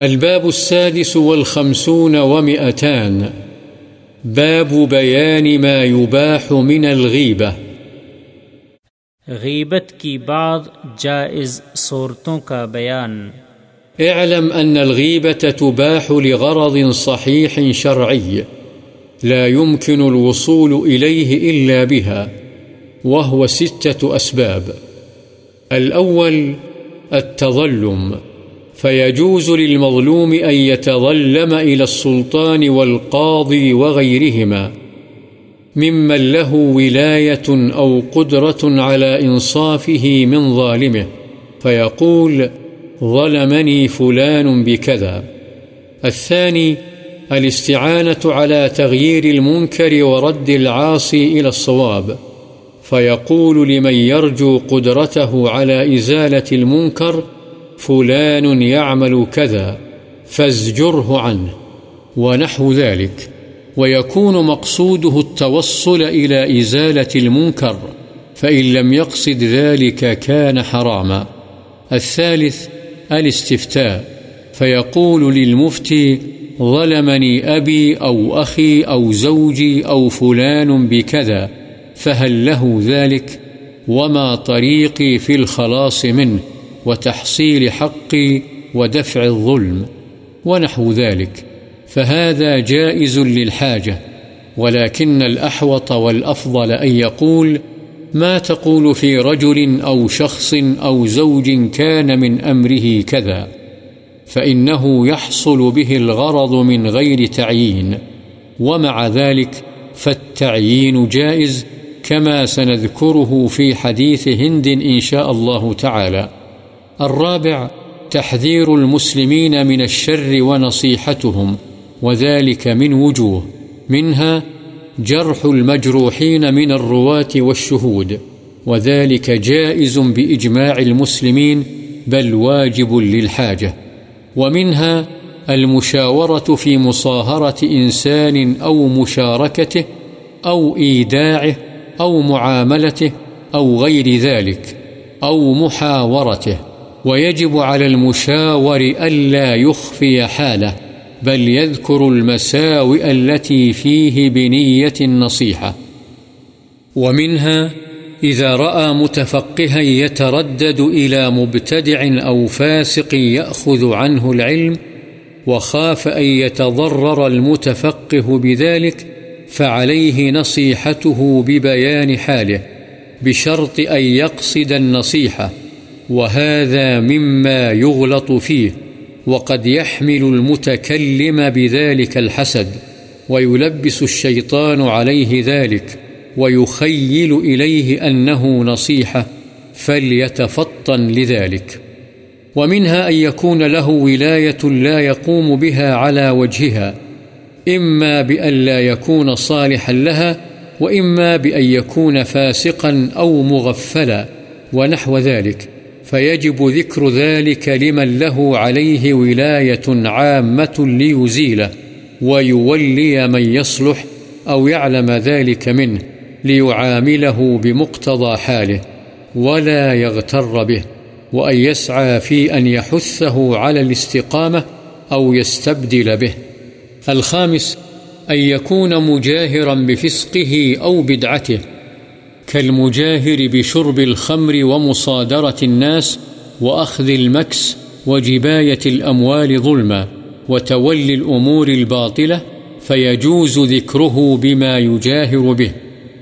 الباب السادس والخمسون ومئتان. باب بيان ما يباح من الغيبة. غیبت کی بعض جائز صورتوں کا بیان۔ اعلم أن الغيبة تباح لغرض صحيح شرعي لا يمكن الوصول إليه إلا بها وهو ستة أسباب الأول التظلم. فيجوز للمظلوم أن يتظلم إلى السلطان والقاضي وغيرهما ممن له ولاية أو قدرة على إنصافه من ظالمه فيقول ظلمني فلان بكذا. الثاني، الاستعانة على تغيير المنكر ورد العاصي إلى الصواب فيقول لمن يرجو قدرته على إزالة المنكر فلان يعمل كذا، فازجره عنه، ونحو ذلك، ويكون مقصوده التوصل إلى إزالة المنكر، فإن لم يقصد ذلك كان حراما. الثالث، الاستفتاء، فيقول للمفتي ظلمني أبي أو أخي أو زوجي أو فلان بكذا، فهل له ذلك؟ وما طريقي في الخلاص منه. وتحصيل حقي ودفع الظلم ونحو ذلك، فهذا جائز للحاجة، ولكن الأحوط والأفضل أن يقول ما تقول في رجل أو شخص أو زوج كان من أمره كذا، فإنه يحصل به الغرض من غير تعيين، ومع ذلك فالتعيين جائز، كما سنذكره في حديث هند إن شاء الله تعالى. الرابع، تحذير المسلمين من الشر ونصيحتهم، وذلك من وجوه. منها، جرح المجروحين من الرواة والشهود، وذلك جائز بإجماع المسلمين، بل واجب للحاجة. ومنها، المشاورة في مصاهرة إنسان أو مشاركته، أو إيداعه، أو معاملته، أو غير ذلك، أو محاورته. ويجب على المشاور ألا يخفي حاله، بل يذكر المساوئ التي فيه بنية النصيحة ومنها إذا رأى متفقها يتردد إلى مبتدع أو فاسق يأخذ عنه العلم، وخاف أن يتضرر المتفقه بذلك، فعليه نصيحته ببيان حاله، بشرط أن يقصد النصيحة. وهذا مما يغلط فيه، وقد يحمل المتكلم بذلك الحسد، ويلبس الشيطان عليه ذلك، ويخيل إليه أنه نصيحة، فليتفطن لذلك. ومنها أن يكون له ولاية لا يقوم بها على وجهها، إما بأن لا يكون صالحا لها، وإما بأن يكون فاسقا أو مغفلا، ونحو ذلك. فيجب ذكر ذلك لمن له عليه ولاية عامة ليزيله ويولي من يصلح أو يعلم ذلك منه ليعامله بمقتضى حاله ولا يغتر به وأن يسعى في أن يحثه على الاستقامة أو يستبدل به. الخامس، أن يكون مجاهرا بفسقه أو بدعته كالمجاهر بشرب الخمر ومصادرة الناس وأخذ المكس وجباية الأموال ظلما وتولي الأمور الباطلة فيجوز ذكره بما يجاهر به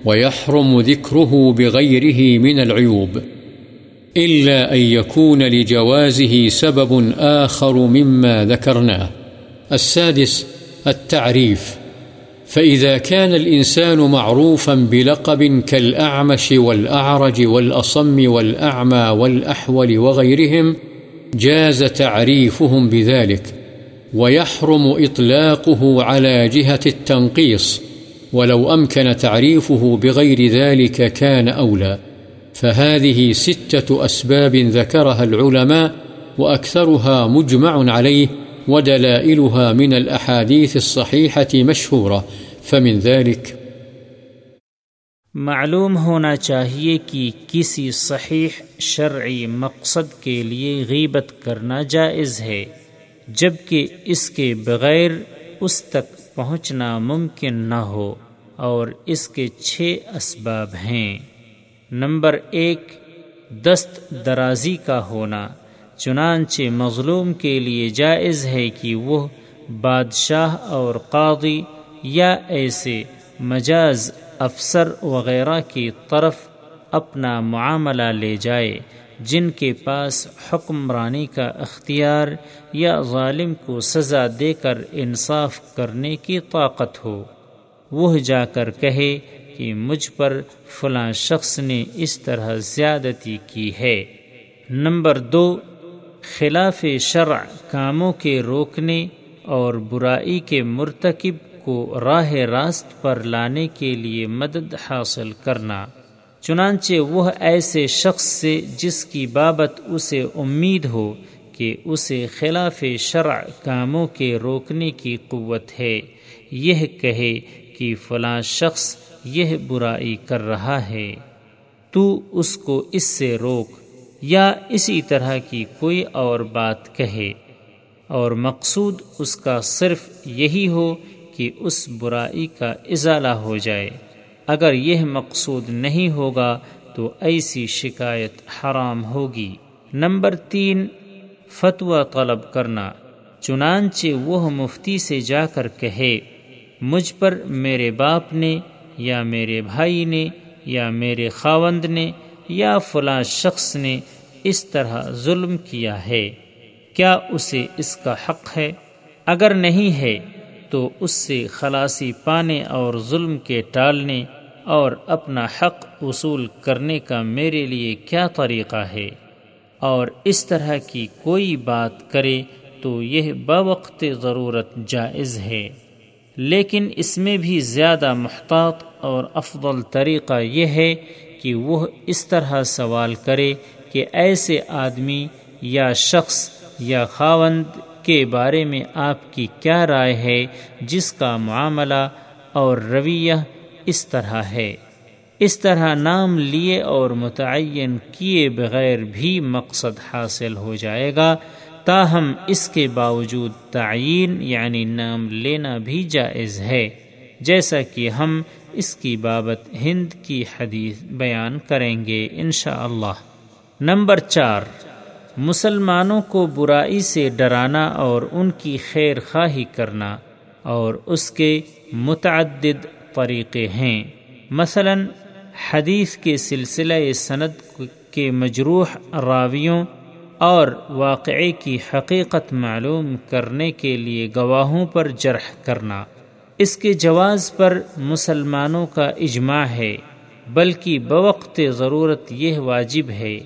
ويحرم ذكره بغيره من العيوب إلا أن يكون لجوازه سبب آخر مما ذكرناه السادس التعريف فإذا كان الإنسان معروفا بلقب كالأعمش والأعرج والأصم والأعمى والأحول وغيرهم، جاز تعريفهم بذلك، ويحرم إطلاقه على جهة التنقيص، ولو أمكن تعريفه بغير ذلك كان أولى. فهذه ستة أسباب ذكرها العلماء، وأكثرها مجمع عليه، ودلائلها من الأحاديث الصحيحة مشهورة. فمن ذلك معلوم ہونا چاہیے کہ کسی صحیح شرعی مقصد کے لیے غیبت کرنا جائز ہے، جبکہ اس کے بغیر اس تک پہنچنا ممکن نہ ہو اور اس کے چھ اسباب ہیں۔ نمبر ایک، دست درازی کا ہونا، چنانچہ مظلوم کے لیے جائز ہے کہ وہ بادشاہ اور قاضی یا ایسے مجاز افسر وغیرہ کی طرف اپنا معاملہ لے جائے، جن کے پاس حکمرانی کا اختیار یا ظالم کو سزا دے کر انصاف کرنے کی طاقت ہو۔ وہ جا کر کہے کہ مجھ پر فلاں شخص نے اس طرح زیادتی کی ہے۔ نمبر دو، خلاف شرع کاموں کے روکنے اور برائی کے مرتکب کو راہ راست پر لانے کے لیے مدد حاصل کرنا۔ چنانچہ وہ ایسے شخص سے جس کی بابت اسے امید ہو کہ اسے خلاف شرع کاموں کے روکنے کی قوت ہے۔ یہ کہے کہ فلاں شخص یہ برائی کر رہا ہے۔ تو اس کو اس سے روک یا اسی طرح کی کوئی اور بات کہے۔ اور مقصود اس کا صرف یہی ہو کہ اس برائی کا ازالہ ہو جائے۔ اگر یہ مقصود نہیں ہوگا تو ایسی شکایت حرام ہوگی۔ نمبر تین، فتویٰ طلب کرنا۔ چنانچہ وہ مفتی سے جا کر کہے، مجھ پر میرے باپ نے یا میرے بھائی نے یا میرے خاوند نے یا فلاں شخص نے اس طرح ظلم کیا ہے۔ کیا اسے اس کا حق ہے؟ اگر نہیں ہے تو اس سے خلاصی پانے اور ظلم کے ٹالنے اور اپنا حق وصول کرنے کا میرے لیے کیا طریقہ ہے؟ اور اس طرح کی کوئی بات کرے تو یہ بوقت ضرورت جائز ہے۔ لیکن اس میں بھی زیادہ محتاط اور افضل طریقہ یہ ہے کہ وہ اس طرح سوال کرے کہ ایسے آدمی یا شخص یا خاوند کے بارے میں آپ کی کیا رائے ہے، جس کا معاملہ اور رویہ اس طرح ہے۔ اس طرح نام لیے اور متعین کیے بغیر بھی مقصد حاصل ہو جائے گا، تاہم اس کے باوجود تعین یعنی نام لینا بھی جائز ہے۔ جیسا کہ ہم اس کی بابت ہند کی حدیث بیان کریں گے انشاءاللہ۔ اللہ نمبر چار۔ مسلمانوں کو برائی سے ڈرانا اور ان کی خیر خواہی کرنا اور اس کے متعدد طریقے ہیں۔ مثلا، حدیث کے سلسلہ سند کے مجروح راویوں اور واقعے کی حقیقت معلوم کرنے کے لیے گواہوں پر جرح کرنا۔ اس کے جواز پر مسلمانوں کا اجماع ہے، بلکہ بوقت ضرورت یہ واجب ہے۔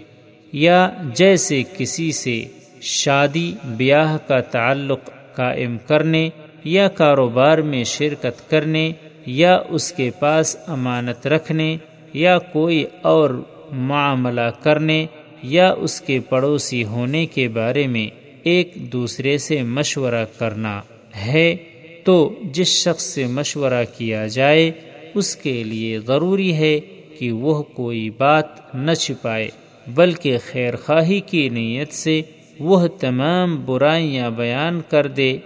یا جیسے کسی سے شادی بیاہ کا تعلق قائم کرنے یا کاروبار میں شرکت کرنے یا اس کے پاس امانت رکھنے یا کوئی اور معاملہ کرنے یا اس کے پڑوسی ہونے کے بارے میں ایک دوسرے سے مشورہ کرنا ہے، تو جس شخص سے مشورہ کیا جائے، اس کے لیے ضروری ہے کہ وہ کوئی بات نہ چھپائے۔ بلکہ خیر خواہی کی نیت سے وہ تمام برائیاں بیان کر دے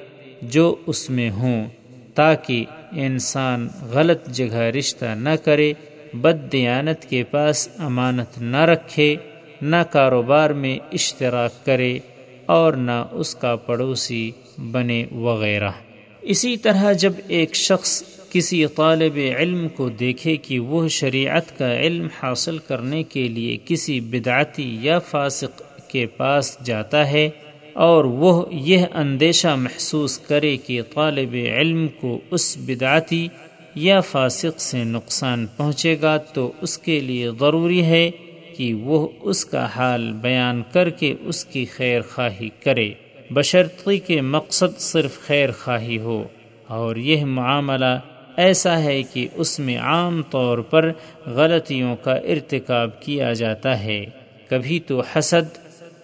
جو اس میں ہوں، تاکہ انسان غلط جگہ رشتہ نہ کرے، بد دیانت کے پاس امانت نہ رکھے، نہ کاروبار میں اشتراک کرے اور نہ اس کا پڑوسی بنے وغیرہ۔ اسی طرح جب ایک شخص کسی طالب علم کو دیکھے کہ وہ شریعت کا علم حاصل کرنے کے لیے کسی بدعتی یا فاسق کے پاس جاتا ہے اور وہ یہ اندیشہ محسوس کرے کہ طالب علم کو اس بدعتی یا فاسق سے نقصان پہنچے گا تو اس کے لیے ضروری ہے کہ وہ اس کا حال بیان کر کے اس کی خیر خواہی کرے۔ بشرطی کے مقصد صرف خیر خواہی ہو اور یہ معاملہ ایسا ہے کہ اس میں عام طور پر غلطیوں کا ارتکاب کیا جاتا ہے۔ کبھی تو حسد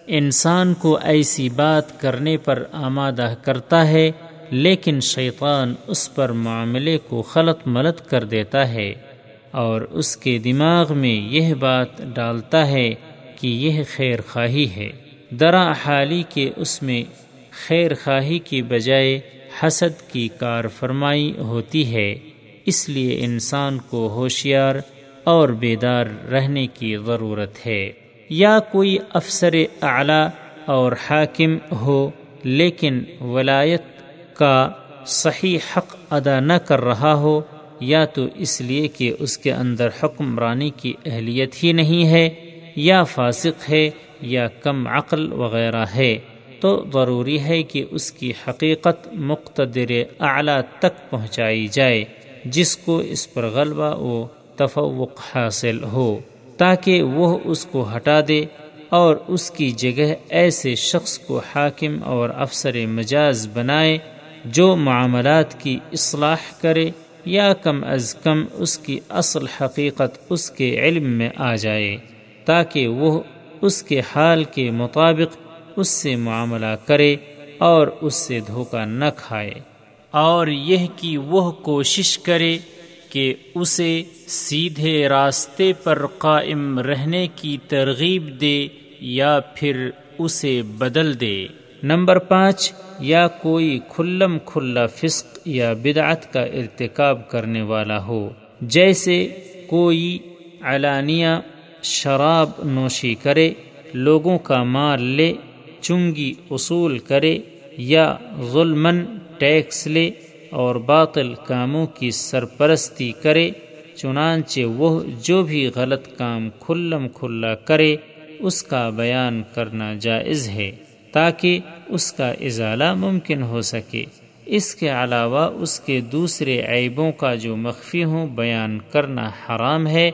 انسان کو ایسی بات کرنے پر آمادہ کرتا ہے، لیکن شیطان اس پر معاملے کو خلط ملت کر دیتا ہے۔ اور اس کے دماغ میں یہ بات ڈالتا ہے کہ یہ خیر خواہی ہے۔ درا حالی کے اس میں خیر خواہی کی بجائے حسد کی کار فرمائی ہوتی ہے۔ اس لیے انسان کو ہوشیار اور بیدار رہنے کی ضرورت ہے۔ یا کوئی افسر اعلیٰ اور حاکم ہو، لیکن ولایت کا صحیح حق ادا نہ کر رہا ہو، یا تو اس لیے کہ اس کے اندر حکمرانی کی اہلیت ہی نہیں ہے، یا فاسق ہے، یا کم عقل وغیرہ ہے۔ تو ضروری ہے کہ اس کی حقیقت مقتدر اعلیٰ تک پہنچائی جائے، جس کو اس پر غلبہ و تفوق حاصل ہو، تاکہ وہ اس کو ہٹا دے اور اس کی جگہ ایسے شخص کو حاکم اور افسر مجاز بنائے جو معاملات کی اصلاح کرے یا کم از کم اس کی اصل حقیقت اس کے علم میں آ جائے، تاکہ وہ اس کے حال کے مطابق اس سے معاملہ کرے اور اس سے دھوکہ نہ کھائے اور یہ کہ وہ کوشش کرے کہ اسے سیدھے راستے پر قائم رہنے کی ترغیب دے یا پھر اسے بدل دے۔ نمبر پانچ، یا کوئی کھلم کھلا فسق یا بدعت کا ارتکاب کرنے والا ہو، جیسے کوئی علانیہ شراب نوشی کرے، لوگوں کا مال لے چنگی اصول کرے یا ظلمن ٹیکس لے اور باطل کاموں کی سرپرستی کرے، چنانچہ وہ جو بھی غلط کام کھلم کھلا کرے، اس کا بیان کرنا جائز ہے تاکہ اس کا ازالہ ممکن ہو سکے۔ اس کے علاوہ اس کے دوسرے عیبوں کا جو مخفی ہوں بیان کرنا حرام ہے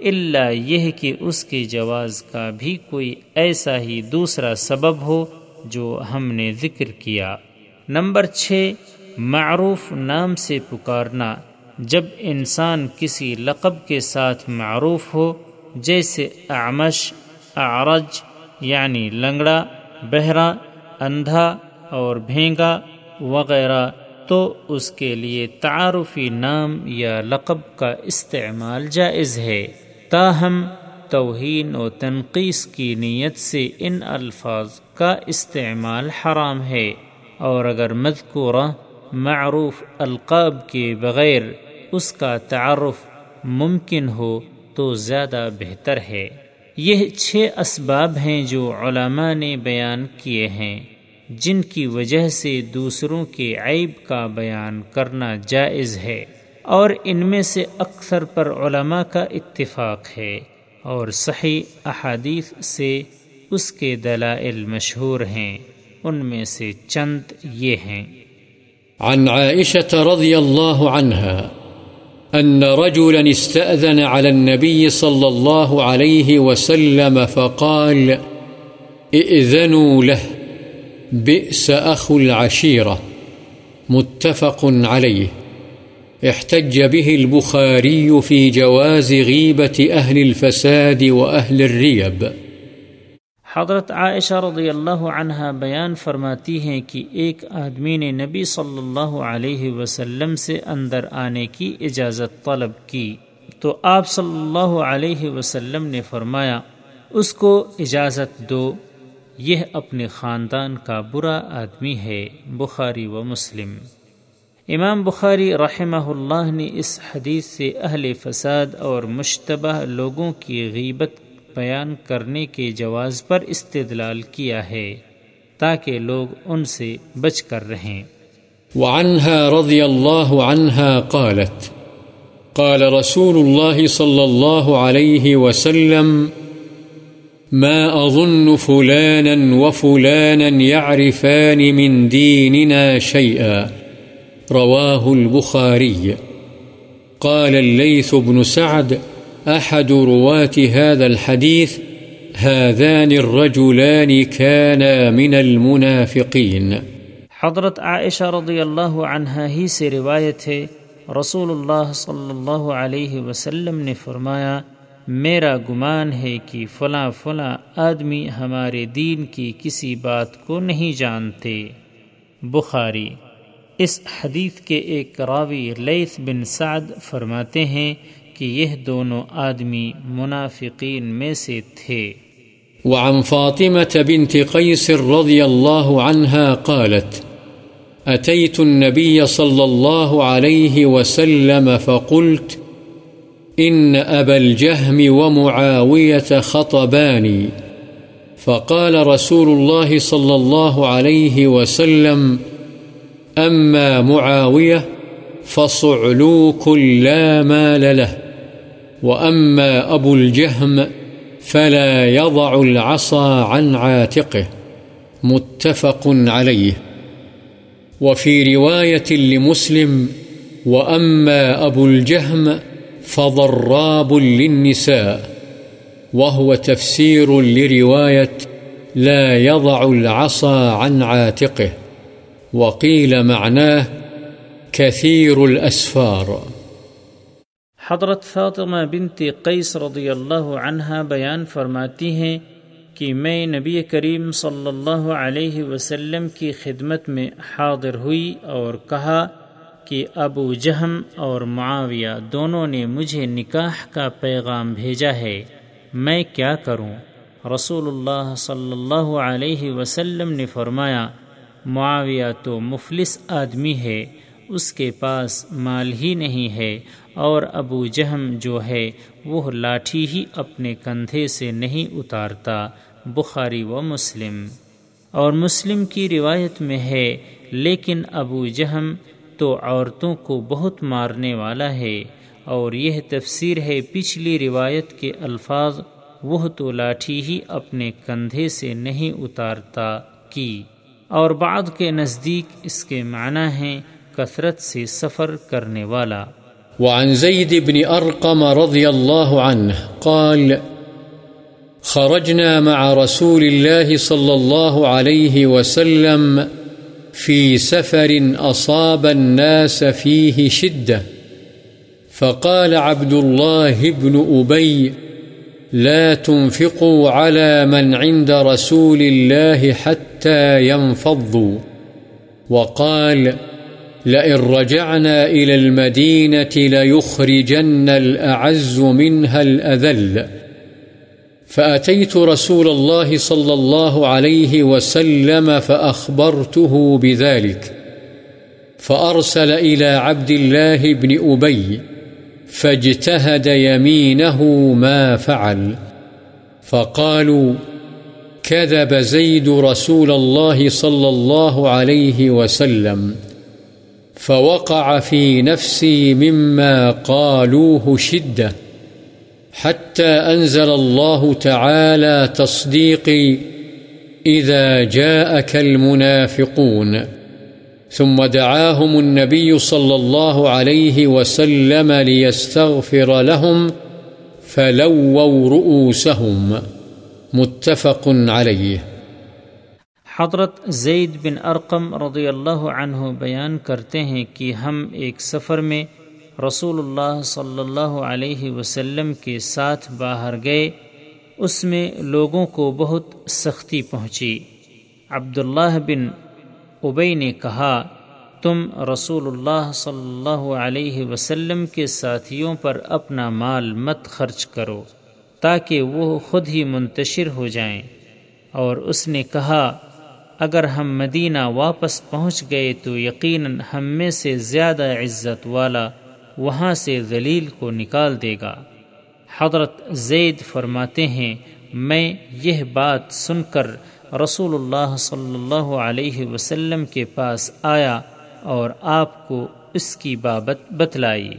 اللہ یہ کہ اس کے جواز کا بھی کوئی ایسا ہی دوسرا سبب ہو جو ہم نے ذکر کیا۔ نمبر چھ، معروف نام سے پکارنا۔ جب انسان کسی لقب کے ساتھ معروف ہو، جیسے اعمش، اعرج یعنی لنگڑا، بہرا، اندھا اور بھینگا وغیرہ، تو اس کے لیے تعارفی نام یا لقب کا استعمال جائز ہے۔ تاہم، توہین و تنقیس کی نیت سے ان الفاظ کا استعمال حرام ہے۔ اور اگر مذکورہ معروف القاب کے بغیر اس کا تعارف ممکن ہو تو زیادہ بہتر ہے۔ یہ چھ اسباب ہیں جو علماء نے بیان کیے ہیں، جن کی وجہ سے دوسروں کے عیب کا بیان کرنا جائز ہے۔ اور ان میں سے اکثر پر علماء کا اتفاق ہے اور صحیح احادیث سے اس کے دلائل مشہور ہیں۔ ان میں سے چند یہ ہیں۔ عن عائشة رضی اللہ عنها أن رجلا استأذن على النبي صلى الله عليه وسلم فقال، ائذنوا له، بئس أخو العشيرة. متفق عليه احتج به البخاري في جواز غيبة أهل الفساد وأهل الريب حضرت عائشہ رضی اللہ عنہ بیان فرماتی ہیں کہ ایک آدمی نے نبی صلی اللہ علیہ وسلم سے اندر آنے کی اجازت طلب کی۔ تو آپ صلی اللہ علیہ وسلم نے فرمایا، اس کو اجازت دو، یہ اپنے خاندان کا برا آدمی ہے، بخاری و مسلم۔ امام بخاری رحمہ اللہ نے اس حدیث سے اہل فساد اور مشتبہ لوگوں کی غیبت بیان کرنے کے جواز پر استدلال کیا ہے تاکہ لوگ ان سے بچ کر رہیں۔ وعنها رضی اللہ عنها قالت، قال رسول الله صلى الله عليه وسلم، ما أظن فلانا وفلانا يعرفان من ديننا شيئا رواه البخاري. قال الليث بن سعد، أحد رواة هذا الحديث، هذان الرجلان كانا من المنافقين. حضرت عائشہ رضی اللہ عنہ ہی سے روایت ہے، رسول اللہ صلی اللہ علیہ وسلم نے فرمایا، میرا گمان ہے کہ فلاں فلاں آدمی ہمارے دین کی کسی بات کو نہیں جانتے۔ بخاری اس حدیث کے ایک راوی لیث بن سعد فرماتے ہیں کہ یہ دونوں آدمی منافقین میں سے تھے۔ وعن فاطمة بنت قيس رضي الله عنها قالت، أتيت النبي صلى الله عليه وسلم فقلت، إن أبا الجهم ومعاوية خطباني، فقال رسول الله صلى الله عليه وسلم أما معاوية فصعلوك لا مال له وأما أبو الجهم فلا يضع العصا عن عاتقه، متفق عليه. وفي رواية لمسلم، وأما أبو الجهم فضراب للنساء، وهو تفسير لرواية لا يضع العصا عن عاتقه. وقيل معناه كثير الأسفار. حضرت فاطمہ بنت قیس رضی اللہ عنہ بیان فرماتی ہیں کہ میں نبی کریم صلی اللہ علیہ وسلم کی خدمت میں حاضر ہوئی اور کہا کہ ابو جہم اور معاویہ دونوں نے مجھے نکاح کا پیغام بھیجا ہے، میں کیا کروں؟ رسول اللہ صلی اللہ علیہ وسلم نے فرمایا معاویہ تو مفلس آدمی ہے، اس کے پاس مال ہی نہیں ہے، اور ابو جہم جو ہے، وہ لاٹھی ہی اپنے کندھے سے نہیں اتارتا، بخاری و مسلم۔ اور مسلم کی روایت میں ہے، لیکن ابو جہم تو عورتوں کو بہت مارنے والا ہے۔ اور یہ تفسیر ہے پچھلی روایت کے الفاظ، وہ تو لاٹھی ہی اپنے کندھے سے نہیں اتارتا، کی۔ اور بعد کے نزدیک اس کے معنی ہیں کثرت سے سفر کرنے والا۔ وعن زيد بن أرقم رضي الله عنه قال، خرجنا مع رسول الله صلى الله عليه وسلم في سفر أصاب الناس فيه شدة فقال عبد الله بن أبي لا تنفقوا على من عند رسول الله حتى ينفضوا. وقال لئن رجعنا إلى المدينة ليخرجن الأعز منها الأذل. فأتيت رسول الله صلى الله عليه وسلم فأخبرته بذلك. فأرسل إلى عبد الله بن أبي فاجتهد يمينه ما فعل. فقالوا، كذب زيد رسول الله صلى الله عليه وسلم، فوقع في نفسي مما قالوه شدة، حتى أنزل الله تعالى تصديقي، إذا جاءك المنافقون. ثم دعاهم النبي صلى الله عليه وسلم ليستغفر لهم فلووا رؤوسهم. متفق عليه. حضرت زید بن ارقم رضی اللہ عنہ بیان کرتے ہیں کہ ہم ایک سفر میں رسول اللہ صلی اللہ علیہ وسلم کے ساتھ باہر گئے، اس میں لوگوں کو بہت سختی پہنچی۔ عبداللہ بن ابئی نے کہا، تم رسول اللہ صلی اللہ علیہ وسلم کے ساتھیوں پر اپنا مال مت خرچ کرو، تاکہ وہ خود ہی منتشر ہو جائیں۔ اور اس نے کہا، اگر ہم مدینہ واپس پہنچ گئے تو یقیناً ہم میں سے زیادہ عزت والا وہاں سے ذلیل کو نکال دے گا۔ حضرت زید فرماتے ہیں، میں یہ بات سن کر رسول اللہ صلی اللہ علیہ وسلم کے پاس آیا اور آپ کو اس کی بابت بتلائی۔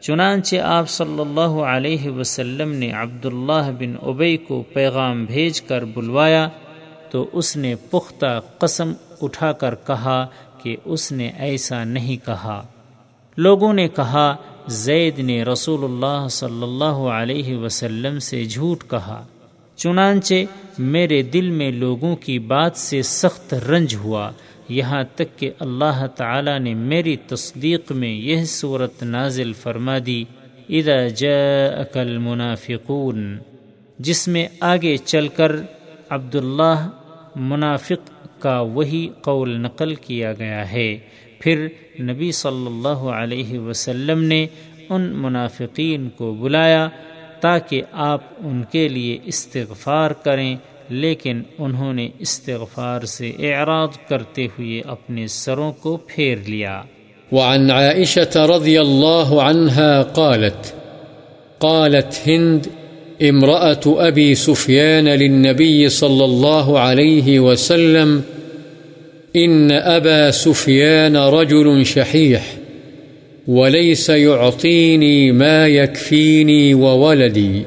چنانچہ آپ صلی اللہ علیہ وسلم نے عبداللہ بن ابئی کو پیغام بھیج کر بلوایا تو اس نے پختہ قسم اٹھا کر کہا کہ اس نے ایسا نہیں کہا۔ لوگوں نے کہا، زید نے رسول اللہ صلی اللہ علیہ وسلم سے جھوٹ کہا۔ چنانچہ میرے دل میں لوگوں کی بات سے سخت رنج ہوا۔ یہاں تک کہ اللہ تعالی نے میری تصدیق میں یہ صورت نازل فرما دی۔ اذا جاءك المنافقون۔ جس میں آگے چل کر عبداللہ منافق کا وہی قول نقل کیا گیا ہے۔ پھر نبی صلی اللہ علیہ وسلم نے ان منافقین کو بلایا۔ تاکہ آپ ان کے لیے استغفار کریں، لیکن انہوں نے استغفار سے اعراض کرتے ہوئے اپنے سروں کو پھیر لیا۔ وعن عائشة رضي الله عنها قالت قالت هند امرأة أبي سفيان للنبي صلى الله عليه وسلم إن أبا سفيان رجل شحيح وليس يعطيني ما يكفيني وولدي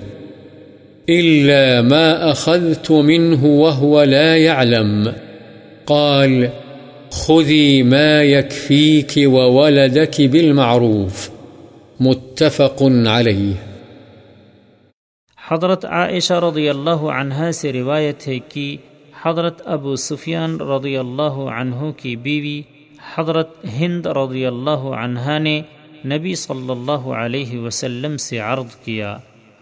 إلا ما أخذت منه وهو لا يعلم قال خذي ما يكفيك وولدك بالمعروف متفق عليه حضرت عائشہ رضی اللہ عنہ سے روایت ہے کہ حضرت ابو سفیان رضی اللہ عنہ کی بیوی حضرت ہند رضی اللہ عنہ نے نبی صلی اللہ علیہ وسلم سے عرض کیا،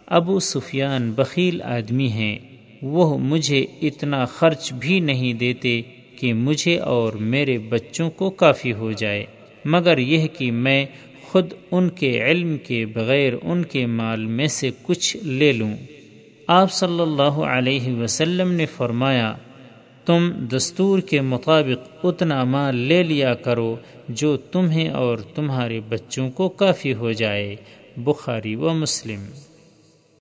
ابو سفیان بخیل آدمی ہیں، وہ مجھے اتنا خرچ بھی نہیں دیتے کہ مجھے اور میرے بچوں کو کافی ہو جائے، مگر یہ کہ میں خود ان کے علم کے بغیر ان کے مال میں سے کچھ لے لوں۔ آپ صلی اللہ علیہ وسلم نے فرمایا تم دستور کے مطابق اتنا مال لے لیا کرو جو تمہیں اور تمہارے بچوں کو کافی ہو جائے، بخاری و مسلم۔